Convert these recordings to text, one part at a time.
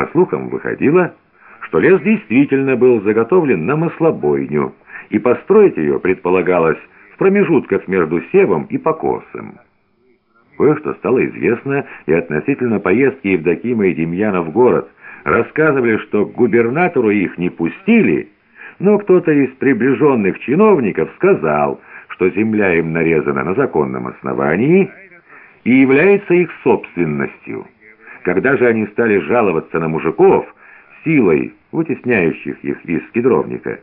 По слухам выходило, что лес действительно был заготовлен на маслобойню, и построить ее предполагалось в промежутках между севом и покосом. Кое-что стало известно и относительно поездки Евдокима и Демьяна в город. Рассказывали, что к губернатору их не пустили, но кто-то из приближенных чиновников сказал, что земля им нарезана на законном основании и является их собственностью. Когда же они стали жаловаться на мужиков, силой вытесняющих их из кедровника,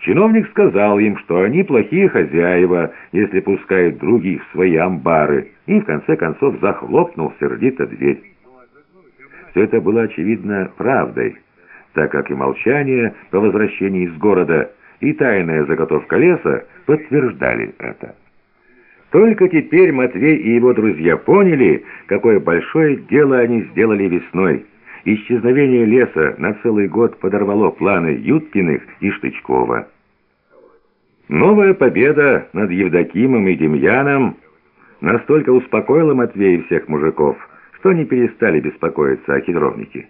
чиновник сказал им, что они плохие хозяева, если пускают других в свои амбары, и в конце концов захлопнул сердито дверь. Все это было очевидно правдой, так как и молчание по возвращении из города, и тайная заготовка леса подтверждали это. Только теперь Матвей и его друзья поняли, какое большое дело они сделали весной. Исчезновение леса на целый год подорвало планы Юткиных и Штычкова. Новая победа над Евдокимом и Демьяном настолько успокоила Матвея и всех мужиков, что они перестали беспокоиться о кедровнике.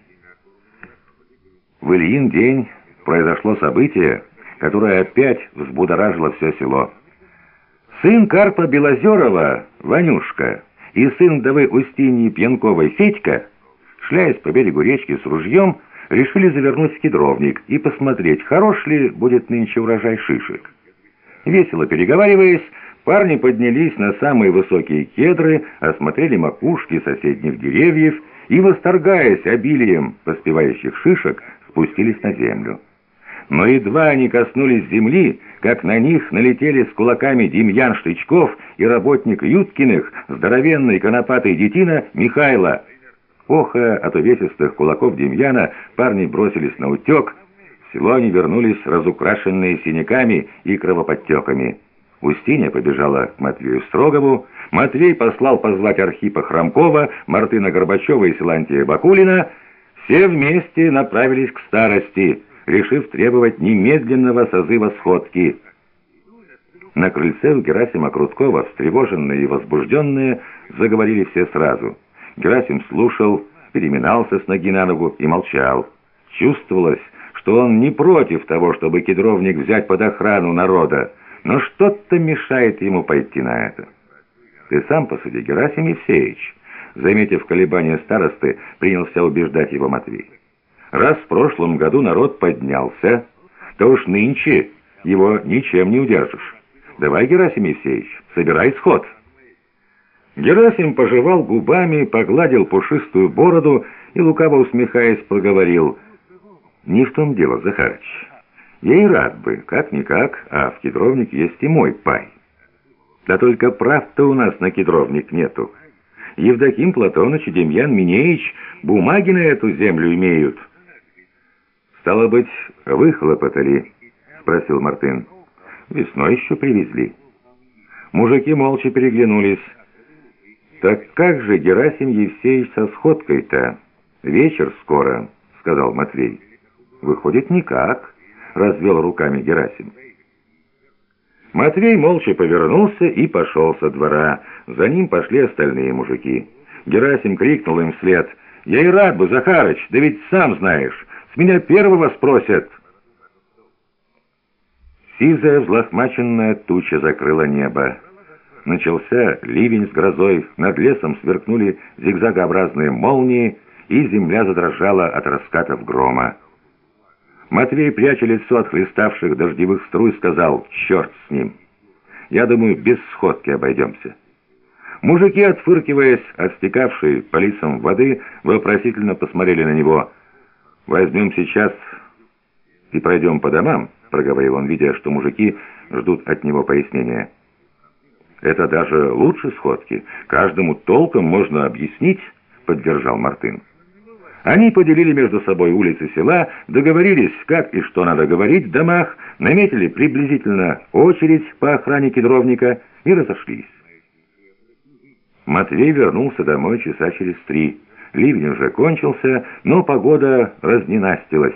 В Ильин день произошло событие, которое опять взбудоражило все село. Сын Карпа Белозерова, Ванюшка, и сын вдовы Устиньи Пьянковой, Федька, шляясь по берегу речки с ружьем, решили завернуть в кедровник и посмотреть, хорош ли будет нынче урожай шишек. Весело переговариваясь, парни поднялись на самые высокие кедры, осмотрели макушки соседних деревьев и, восторгаясь обилием поспевающих шишек, спустились на землю. Но едва они коснулись земли, как на них налетели с кулаками Демьян Штычков и работник Юткиных, здоровенный конопатый детина Михайла. Охая от увесистых кулаков Демьяна, парни бросились на утек. В село они вернулись разукрашенные синяками и кровоподтеками. Устинья побежала к Матвею Строгову, Матвей послал позвать Архипа Хромкова, Мартына Горбачева и Силантия Бакулина. Все вместе направились к старости – решив требовать немедленного созыва сходки. На крыльце у Герасима Круткова, встревоженные и возбужденные, заговорили все сразу. Герасим слушал, переминался с ноги на ногу и молчал. Чувствовалось, что он не против того, чтобы кедровник взять под охрану народа, но что-то мешает ему пойти на это. «Ты сам посуди, Герасим Евсеевич», заметив колебания старосты, принялся убеждать его Матвей. Раз в прошлом году народ поднялся, то уж нынче его ничем не удержишь. Давай, Герасим Евсеевич, собирай сход». Герасим пожевал губами, погладил пушистую бороду и, лукаво усмехаясь, проговорил. «Не в том дело, Захарыч. Я и рад бы, как-никак, а в кедровнике есть и мой пай. Да только прав-то у нас на кедровник нету. Евдоким Платоныч и Демьян Минеич бумаги на эту землю имеют». «Стало быть, вы хлопотали?» — спросил Мартын. «Весной еще привезли». Мужики молча переглянулись. «Так как же Герасим Евсеевич со сходкой-то? Вечер скоро», — сказал Матвей. «Выходит, никак», — развел руками Герасим. Матвей молча повернулся и пошел со двора. За ним пошли остальные мужики. Герасим крикнул им вслед. «Я и рад бы, Захарыч, да ведь сам знаешь». С меня первого спросят. Сизая взлохмаченная туча закрыла небо. Начался ливень с грозой, над лесом сверкнули зигзагообразные молнии, и земля задрожала от раскатов грома. Матвей, пряча лицо от хлеставших дождевых струй, сказал «Черт с ним! Я думаю, без сходки обойдемся». Мужики, отфыркиваясь от стекавшей по лицам воды, вопросительно посмотрели на него – «Возьмем сейчас и пройдем по домам», — проговорил он, видя, что мужики ждут от него пояснения. «Это даже лучше сходки. Каждому толком можно объяснить», — поддержал Мартын. Они поделили между собой улицы села, договорились, как и что надо говорить в домах, наметили приблизительно очередь по охране кедровника и разошлись. Матвей вернулся домой часа через три. Ливень уже кончился, но погода разненастилась.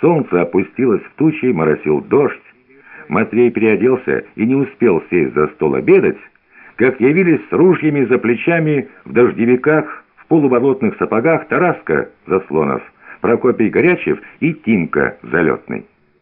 Солнце опустилось в тучи, моросил дождь. Матвей переоделся и не успел сесть за стол обедать, как явились с ружьями за плечами в дождевиках, в полуболотных сапогах Тараска Заслонов, Прокопий Горячев и Тимка Залетный.